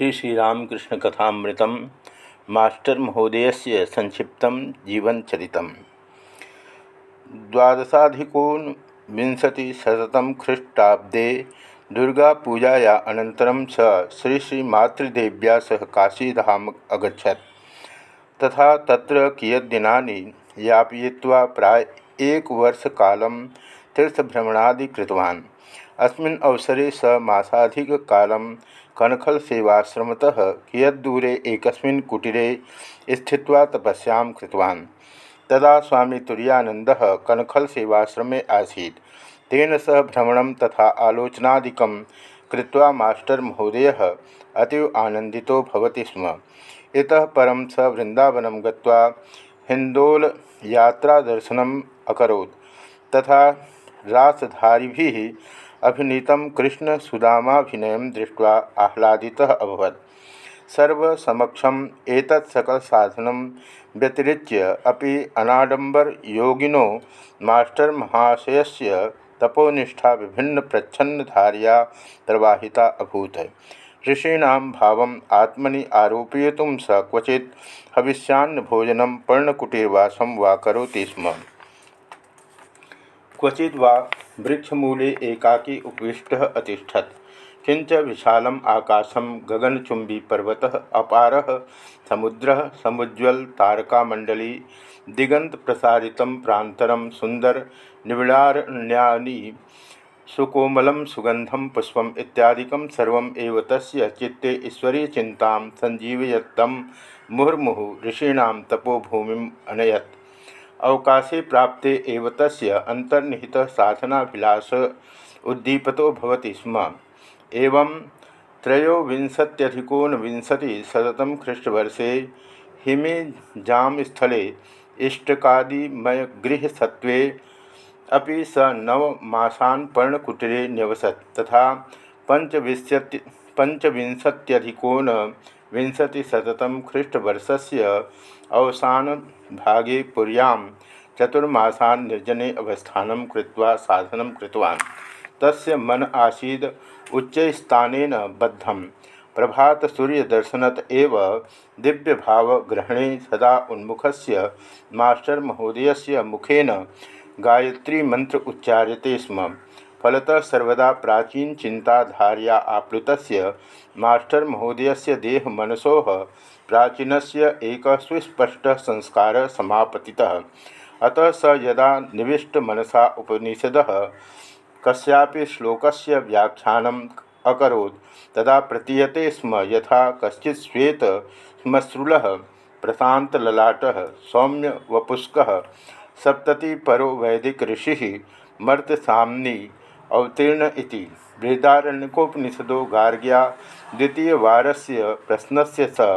Shri Shri Ramakrishna कथामृत master महोदय से संक्षिप्त जीवन चरित द्वादशाधिकोन विंशतिशतम ख्रीष्टाब्दे दुर्गा पूजाया अनन्तरं स श्री श्री मातृदेव्या सह काशीधाम अगछत तथा तत्र कियद्दिनानि यापयित्वा प्राय एक वर्ष तीर्थभ्रमणादि कृतवान् अस्मिन् अवसरे स मासाधिककालं कनखल सेवाश्रमतः कियद्दूरे एकस्मिन् कुटीरे स्थित्वा तपस्यां कृतवान्। तदा स्वामी तुरीयानन्दः कनखल सेवाश्रमे आसीत्। तेन सह भ्रमणं तथा आलोचनादिकं कृत्वा मास्टर् महोदयः अतीव भवति स्म। इतः परं स वृन्दावनं गत्वा हिन्दोलयात्रादर्शनम् अकरोत्। तथा रासधारिभिः अभिनीत कृष्ण सुदामाभिनय दृष्ट्वा आह्लादितः अभवत्। सर्वसमक्षम सकल साधन व्यतिरिच्य अपि अनाडंबर योगिनो मास्टर महाशयस्य तपोनिष्ठा विभिन्न प्रच्छन्नधारिया प्रवाहिता अभूत। ऋषीण भाव आत्मनि आरोपयितुं स क्वचि हविष्यान्न भोजनं पर्णकुटीरवासं वा करोति स्म। क्वचिद वा वृक्षमूले एकाकी उपविष्ट अतिष्ठत। किंच विशालम आकाशम गगनचुंबी पर्वत अपार। समुद्र समुज्वल तारकामंडली दिगंत प्रसारित प्रातरम सुंदर निबिड़ारण्यानि सुकोमल सुगंधम पुष्पम इत्यादिकं सर्वम् तस्य चित्ते ईश्वरीयचिन्तां सञ्जीवयत्तं मुहुर्मुहुः ऋषीणां तपोभूमिम् अनयत्। अवकाशे प्राप्ते एव तस्य अंतर्निहित साधनाभिलाष उद्दीपतो भवति स्म। एवं त्रयोविंशत्यधिकोनविंशतिशततम ख्रीष्टवर्षे हिमेजामस्थले इष्टकादिमयगृहसत्त्वे अपि स नवमासान् पर्णकुटीरे न्यवसत् तथा पंचविंशति पंचविंशत्यधिकोनविंशतिशततम ख्रीष्टवर्षस्य अवसान भागे पुर्यां चतुर्मासान निर्जने अवस्थान कृत्वा साधन कृतवान्। तस्य मन आसीद उच्चस्थानेन बद्धम। प्रभात सूर्यदर्शनत एव दिव्य भाव ग्रहणे सदा उन्मुखस्य मास्टर महोदयस्य मुखेन गायत्री मंत्र उच्चार्यते स्म। फलतः सर्वदा प्राचीन चिंताधारिया आप्लुत मास्टर महोदयस्य देह मनसो प्राचीन से एक सुस्पष्ट संस्कार समापति अतः स यदा निविष्ट मनसा उपनिषद कस्यापि श्लोकस्य व्याख्यानम् अकरोत्, तदा प्रतीयते स्म, यथा सौम्य वपुष्कः सप्ततिपरो वैदिक ऋषि मर्तसाम्नि अवतीर्ण इति। बृहदारण्यकोपनिषदो गार्ग्या द्वितीयवारस्य प्रश्नस्य स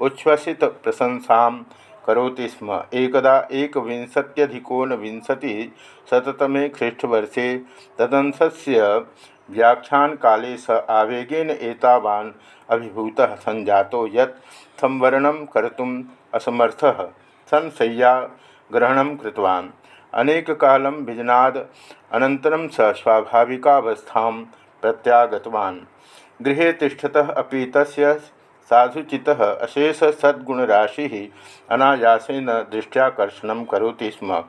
उच्छ्वसित प्रशंसा करोति स्म। एकदा एकविंशत्यधिकोनविंशतिशततमे ख्रीष्टवर्षे तदंशस्य व्याख्यानकाले स आवेगेन एतावान् अभिभूतः सञ्जातो यत् संवरणं कर्तुम् असमर्थः। सन् शय्याग्रहणं कृतवान्। अनेककालं विजनाद अनन्तरं स स्वाभाविकावस्थां प्रत्यागतवान्। गृहे तिष्ठतः अपि तस्य साधुचित अशेष सद्गुणराशि अनायासन दृष्टियाकर्षण कौती स्म।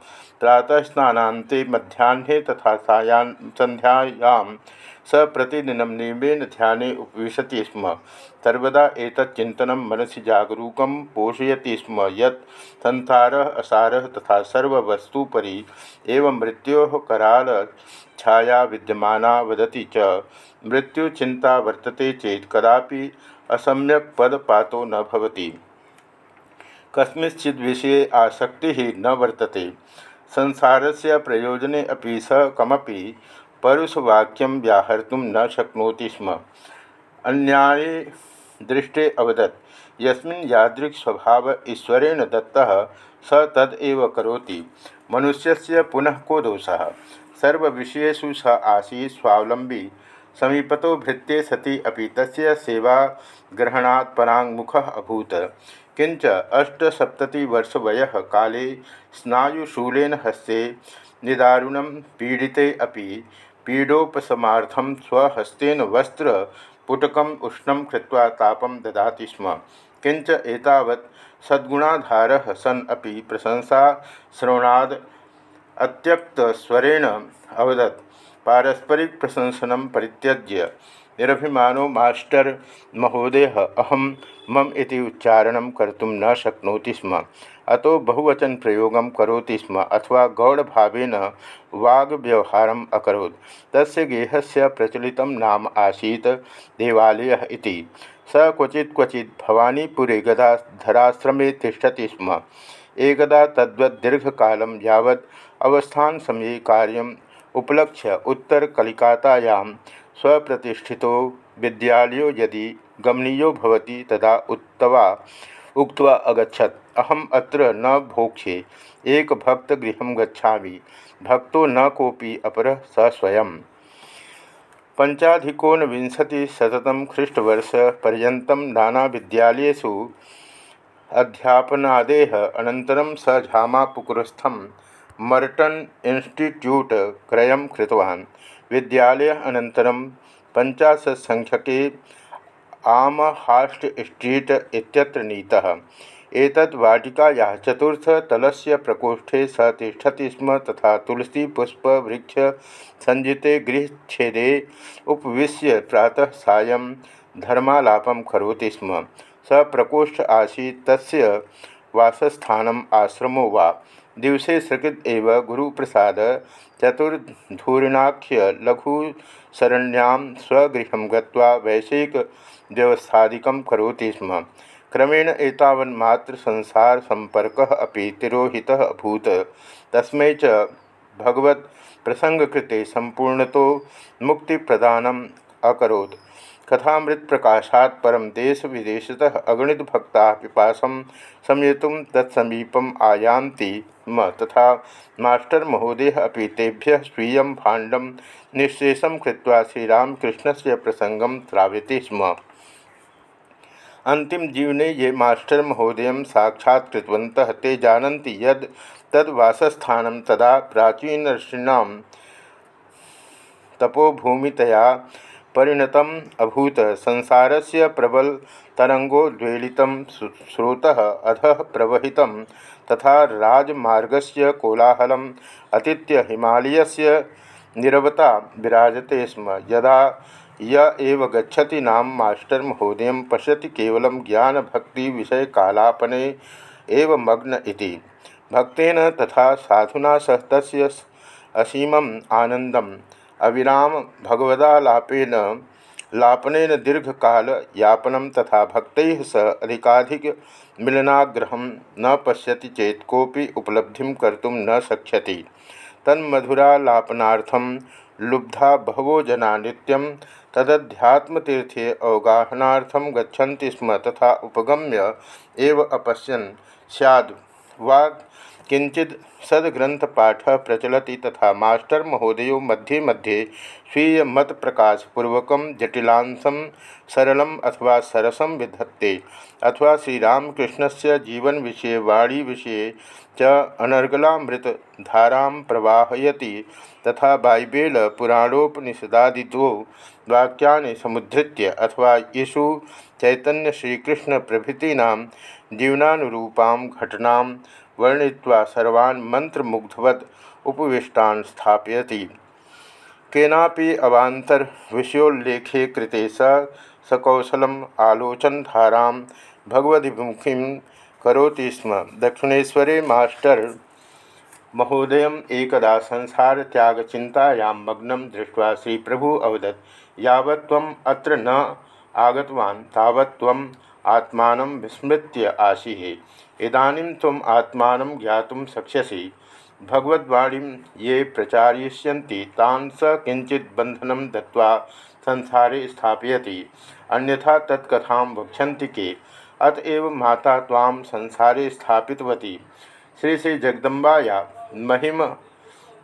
प्रातः स्नाते तथा साया संध्यायां स प्रतिदिन नियमेन ध्यान उपविशति स्म। सर्वदा एतच्चिन्तनं मनसी जागरूक पोषयति स्म। संसारः असारः तथा सर्ववस्तुपरि एव मृत्योः कराल छाया विद्यमाना वदति च। मृत्युचिंता वर्तते चेत कदापि असम्यक पदपातो न भवति। विषये आसक्ति न वर्तते। संसार से प्रयोजने अभी स कमपि परुषवाक्यं व्याहर्तुं न शक्नोति स्म। अन्याये दृष्टे अवदत्, यस्मिन् यादृक् स्वभाव ईश्वरेण दत्तः स तदेव करोति। मनुष्यस्य पुनः को दोषः? सर्वविषयेषु स आसी स्वावलंबी समीपतो भृत्ये सति अभी तस्य सेवाग्रहणात् पराङ्मुख अभूत। किंच अष्टसप्ततिवर्षवय काले स्नायुशूलेन हस्ते निदारुणं पीड़िते अपि पीडोपशमार्थं स्वहस्तेन वस्त्र पुटकम उष्ण कृत्वा तापम ददाति स्म। किंच एतावत् सद्गुणाधारः सन् अपि प्रशंसा श्रवणाद अत्यक्त स्वरेण अवदत्। पारस्परिक प्रशंसनं परित्यज्य। निरभिमानो मास्टर महोदय अहम मम इति उच्चारण कर्तुं न शक्नोति स्म। अतो बहुवचन प्रयोग करोति स्म, अथवा गौड़भावेन वाग्व्यवहारम् अकरोत्। तस्य गेहस्य प्रचलित नाम आसीत् देवालयः स क्वचि क्वचि भवानीपुरे गदाधराश्रमे तिष्ठति स्म। एकदा तद्वद्दीर्घकालं यावत् अवस्थान समये कार्यम् उपलक्ष्य उत्तरकलिकातायां स्वप्रतिष्ठितो विद्यालयो यदि गमनीयो भवति तदा उत्तवा उक्त्वा अगछत अहम अत्र न भोक्षे एक भक्तगृह गच्छा भक्तो न कोपी अपर स स्वयं पंचाधिकोनविंशतिशतम ख्रीष्टवर्ष पर्यत नाना विद्यालयेषु अध्यापनादेह स झामापुकुरस्थं मर्टन इंस्टीट्यूट क्रय कृतवान्। विद्यालय अनन्तरं पञ्चाशत्सङ्ख्यके आमहास्ट स्ट्रीट इत्यत्र नीतः। एतत् वाटिकायाः चतुर्थतलस्य प्रकोष्ठे स तिष्ठति स्म तथा तुलसीपुष्पवृक्षसंयुते गृहछेदे उपविश्य प्रातः सायं धर्मालापं करोति स्म। स प्रकोष्ठ आसीत् तस्य वासस्थानम् आश्रमो वा। दिवसे सकृत एव गुरुप्रसाद चतुर्धूर्णाख्य लघुशरण्यां स्वगृह गत्वा वैषयिकव्यवस्थादिकं करोति स्म। क्रमेण एतावन्मात्र संसार संपर्क अभी तिरोहित अभूत। तस्मै च भगवत प्रसंगकृते संपूर्णतो मुक्ति प्रदानम अकरोत्। कथामृत प्रकाशात् परम देश विदेशतः अगणित भक्ता पिपासम संयुतुम तत्समीपम आयान्ति। स्म तथा मास्टर महोदय अभी तेभ्य स्वीय भाण्डम निशेषम कृत्वा श्रीरामकृष्ण से प्रसंगम श्रावती स्म। अंतिम जीवने ये मास्टर महोदय साक्षात्तवंत ते जानती यद तद्वासस्थान तदा प्राचीन ऋषीण तपोभूमितया परिणत अभूत। संसार से प्रबल तरंगोद्वेलित स्रोत अध प्रवहित तथा राजमार्गस्य कोलाहलम अतीत्य हिमालय से निरवता विराजते स्म। यदा य गच्छति नाम मास्टर महोदय पश्यति केवल ज्ञान भक्ति विषय कालापने एव मग्न इति। भक्तेन तथा साधुना सह तस्य असीमम् आनन्दम्। अविराम भगवदालापेन लापनेन दीर्घकाल यापन तथा भक्त सह अधिकाधिक मिलनाग्रह न पश्यति चेत कोपी उपलब्धि कर्म न शक्ष्यति। तन्मधुरालापनार्थम लुब्धा बहवो जना नित्यं तदध्यात्मतीर्थे अवगाहनार्थं गच्छन्ति स्म तथा उपगम्य एव अपश्यन्। स्याद्। किंचित सद्ग्रंथपाठ प्रचलति तथा मास्टर महोदय मध्ये मध्ये स्वीय मत प्रकाश पूर्वक जटिलांशम सरलम अथवा सरसम विधत्ते, अथवा श्रीरामकृष्ण से जीवन विषय वाणी विषय च अनर्गलामृत धारा प्रवाहयति तथा बाइबेल पुराणोपनिषदादितो वाक्या समुद्धृत्य अथवा यीशु चैतन्य श्रीकृष्ण प्रभृतीना जीवनानुरूपा घटना वर्णित्वा सर्वान् मंत्रमुग्धवत् उपविष्टान् स्थापयति। केनापि अवान्तर विषयोल्लेखे कृते स सकौशलम आलोचनधारां भगवद्भिमुखीं करोति स्म। दक्षिणेश्वरे मास्टर महोदय एकदा संसार त्याग चिंतायां मग्नं दृष्ट्वा श्री प्रभु अवदत्, यावत् अत्र न आगतवान्, तावत् आत्मान विस्मृत्य आसी इदानीं तुम आत्मा ज्ञातुं शक्ष्यसि भगवद्वाणी ये प्रचारयिष्यन्ति, तान् स किंचित बंधन दत्वा संसारे स्थापयति। अन्यथा तत्कथा वक्षन्ति के? अतएव माता तां संसारे स्थापितवती। श्री श्री जगदम्बाया महिम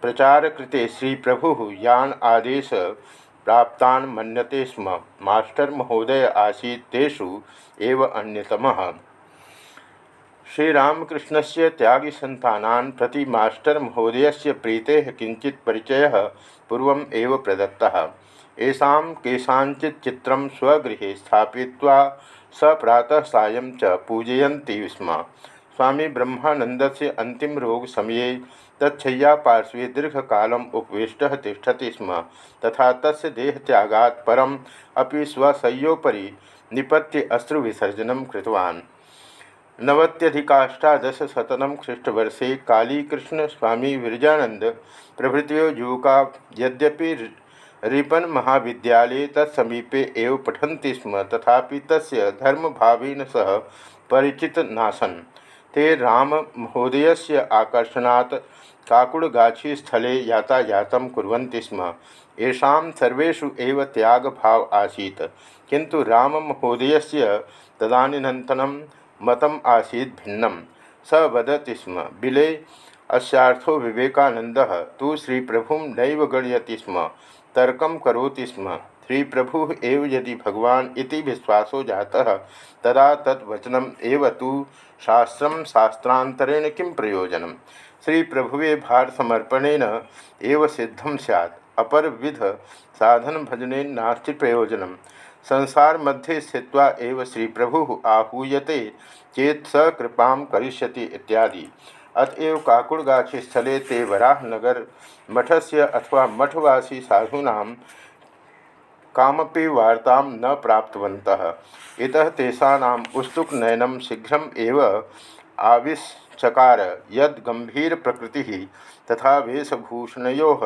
प्रचार कृते श्री प्रभु यान आदेश प्राप्तान मन्यते स्म। मास्टर महोदय आसी तेषु एव अन्यतमः। श्रीरामकृष्ण से त्यागीसंता प्रति मास्टर महोदय से प्रीते किंचित परिचय पूर्व एव प्रदत्ता। येषां केषाञ्चित् चित्रं स्वगृहे स प्रातः सायं च पूजयन्ति स्म। स्वामी ब्रह्मानंद से अंतिम रोग समये तच्छय्या पार्श्वे दीर्घकालम् उपविष्टः तिष्ठति स्म। तथा तस्य देहत्यागात् परम् अपि स्वशय्योपरि निपत्य अश्रुविसर्जनं कृतवान्। नवत्यधिकाष्टादशशतनं ख्रीष्टवर्षे कालीकृष्ण स्वामी विरजानंद प्रभृतयो युवका यद्यपि रिपन महाविद्यालये तत्समीपे एव पठन्ति स्म, तथापि तस्य धर्मभावेन सह परिचित नासन्। ते राम महोदय राममहोदयस्य आकर्षणात् काकुड़गाछीस्थले यातायातं कुर्वन्ति स्म। येषां सर्वेषु एव त्यागभाव आसीत्। किन्तु राममहोदयस्य तदानीन्तनं मतम् आसीत् भिन्नं स वदति स्म। बिले अस्यार्थो विवेकानन्दः। श्री प्रभु नैव गणयति स्म। तर्कं करोति स्म। श्री प्रभु एव यदि भगवान इति विश्वासो जाता, तदा तद्वचनम एव तो शास्त्र शास्त्रांतरेण किं प्रयोजन श्री प्रभुवे भार समर्पणेन एव सिद्धम सैत् अपर विध साधन भजने नास्ति प्रयोजन संसार मध्ये स्थित्वा एव श्री प्रभु आहूयते, चेत स कृपा करिष्यति इत्यादि। अतएव काकुड़गाछी स्थले ते वराहनगर मठ से अथवा मठवासी साधूना कामपि वार्ता न प्राप्तवन्तः। इतः तेषानाम् उत्सुकनयनं शीघ्रम् एव आविश्चकार यद् गम्भीरप्रकृतिः तथा वेशभूषणयोः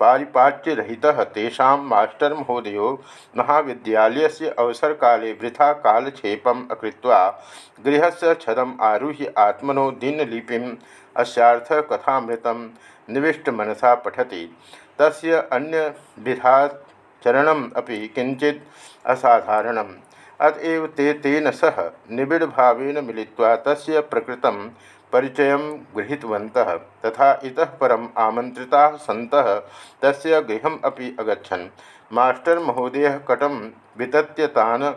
पारिपाट्यरहितः तेषां मास्टर् महोदयो महाविद्यालयस्य अवसरकाले वृथा कालक्षेपम् अकृत्वा गृहस्य छदम् आरुह्य आत्मनो दिनलिपिम् अस्यार्थकथामृतं निविष्टमनसा पठति। तस्य अन्यविधाचरणम् अपि किञ्चित् असाधारणम्। अतएव ते तेन सह निबिड़भावेन मिलित्वा तस्य प्रकृतं परिचय गृहीतवन्तः, तथा इतः परम् आमन्त्रिताः सन्तः तस्य गृहम् अपि अगच्छन्। मास्टर् महोदयः कटं वितत्य तान्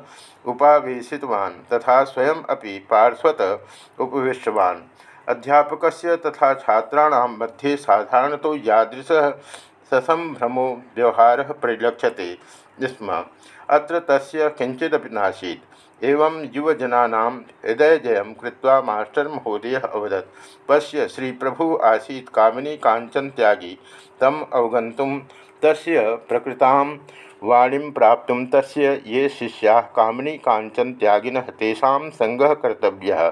तथा स्वयं अपि पार्श्वत उपविष्टवान्। अध्यापकस्य तथा छात्राणां मध्ये साधारणतो यादृशः ससंभ्रमो व्यवहारः परिलक्ष्यते स्म। अत्र नासीत्। एवं युवजनानां हृदयजयं कृत्वा मास्टर् महोदयः अवदत्। पश्य श्रीप्रभु आसीत् कामिनी काञ्चन त्यागी, तम अवगन्तुं तस्य प्रकृता वाणी प्राप्त तस्य ये शिष्याः कामिनी काञ्चन त्यागिनः सङ्गः कर्तव्यः।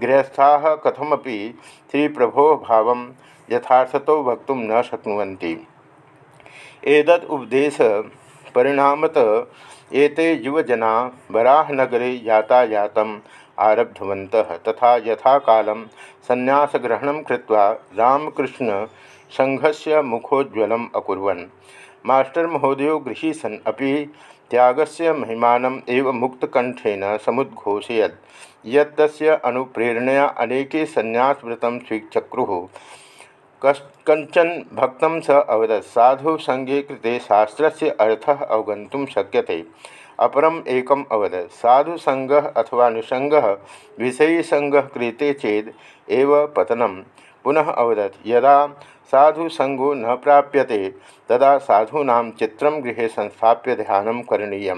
गृहस्थाः कथमपि श्रीप्रभोः भावं यथार्थतो वक्तुं न शक्नुवन्ति। एतद् उपदेश परिणामत एते युवजना वराहनगरे यातायातम् आरब्धवन्तः तथा यथा कालं संन्यासग्रहणं कृत्वा रामकृष्णसङ्घस्य मुखोज्ज्वलम् अकुर्वन्। मास्टर् महोदयो गृही सन् अपि त्यागस्य महिमानम् एव मुक्तकण्ठेन समुद्घोषयत्। यत् तस्य अनुप्रेरणया अनेके सन्यासव्रतं स्वीचक्रुः कंचन भक्त स अवदत् साधु संगे कृते शास्त्र से अर्थ अवगंत शक्यते। अपरम एकम अवदत् साधु संग अथवा निसंग, विषयी संग क्रियते चेद एव पतनम। पुनः अवदत्। यदा साधु संगो न प्राप्यते, तदा साधूना चित्रं गृहे संस्थाप्य ध्यान करनीय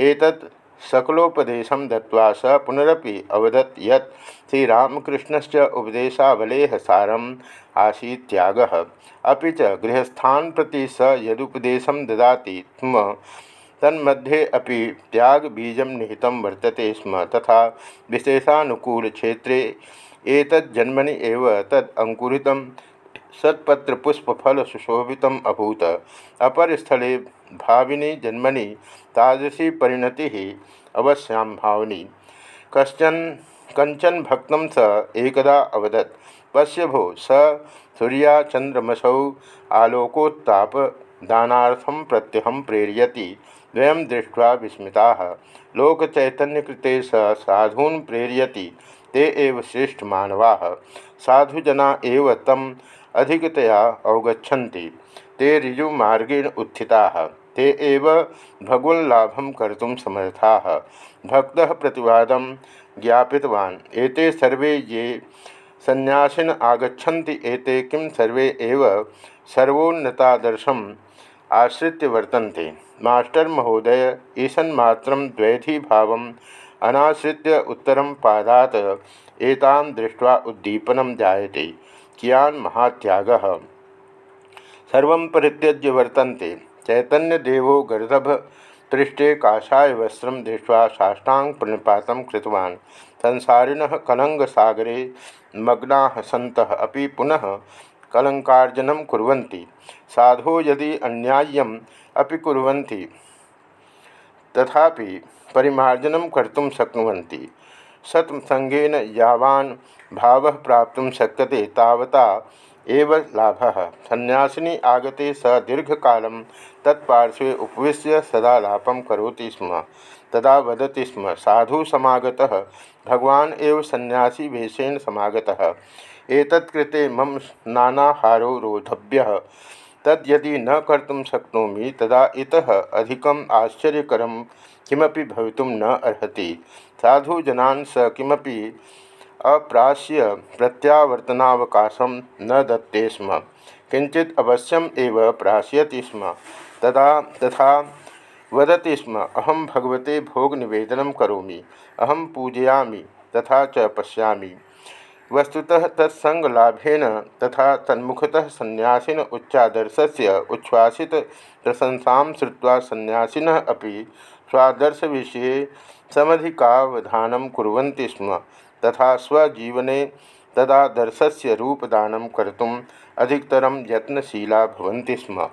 एतत् सकलोपदेश दत्वा स पुनरपि अवदत् यत् श्रीरामकृष्णश्च उपदेशावलेः सारम् आसीत् त्यागः। अपि च गृहस्थान् प्रति स यदुपदेशं ददाति स्म। तन्मध्ये अपि त्यागबीजं निहितं वर्तते स्म। तथा विशेषानुकूलक्षेत्रे एतज्जन्मनि एव तद् सत्पत्रपुष्पफल सुशोभित अभूत। अपर स्थले भाविनी जन्मनि तादृशी परिणति अवश्यां भावनी। कश्चन कंचन भक्त स एकदा अवदत्। पश्य भो स सूर्याचंद्रमसौ आलोकोत्ताप दानार्थम प्रत्यहम प्रेरयति। वयम दृष्ट्वा विस्मिता। लोकचैतन्यकृते स साधून् प्रेरयति। ते एव श्रेष्ठ मानवा। साधुजना एव तम अधिकतया अवगछति ते ऋजुमार्गेण उत्थिता। ते एव भगवल्लाभं कर्तुं समर्था। भक्त प्रतिवाद ज्ञापितवान्। एते सर्वे ये सन्यासीन आगछन्ति एते किं सर्वे एव सर्वोन्नतादर्शम् आश्रित वर्तन्ते। मास्टर महोदय ईशन्मात्र द्वैधी भाव अनाश्रित्य उत्तरं पादात् एतां दृष्ट्वा उद्दीपनं जायते। कियान् महात्याग। सर्वं परित्यज्य वर्तन्ते। चैतन्यदेवो गर्दभ पृष्ठे काषाय वस्त्र दृष्ट्वा साष्टांग प्रणिपातं कृतवान्। संसारिणः कलङ्गसागरे मग्नाः सन्तः अपि पुनः कलङ्कार्जनं कुर्वन्ति। साधो यदि अन्याय्यम् अपि कुर्वन्ति, तथापि परिमार्जनं कर्तुं शक्नुवन्ति। सत्संगेन यावान भाव प्राप्त शक्यते तावता एव लाभ। सन्यासिनी आगते स दीर्घ काल तत्पार्श्वे उपविश्य सदा लापं करोति स्म, तदा वदति स्म, साधु समागत, भगवान एव सन्यासी वेशेन समागतः। एतत्कृते मम नानाहारो रोधव्य। तद्यदि न कर्तुं शक्नोमि, तदा इतः अधिकम् आश्चर्यकरं किमपि भवितुं न अर्हति। साधुजनान् स किमपि अप्राश्य प्रत्यावर्तनावकाशं न दत्ते स्म। किंचित अवश्यम एव स्म। तदा तथा वदति स्म अहम भगवते भोग निवेदन कौमी अहम पूजयामि, तथा च पश्यामि। वस्तुतः तत्संगलाभेन तथा तन्मुखतः सन्यासीन उच्चादर्शस्य उच्छ्वासित प्रशंसा श्रुवा सन्यासीन अभी स्वादर्श विषय समधिकावधानं कुर्वन्ति स्म। तथा स्वजीवने तदादर्शस्य रूपदानं कर्तुम् अधिकतरं यत्नशीला भवन्ति स्म।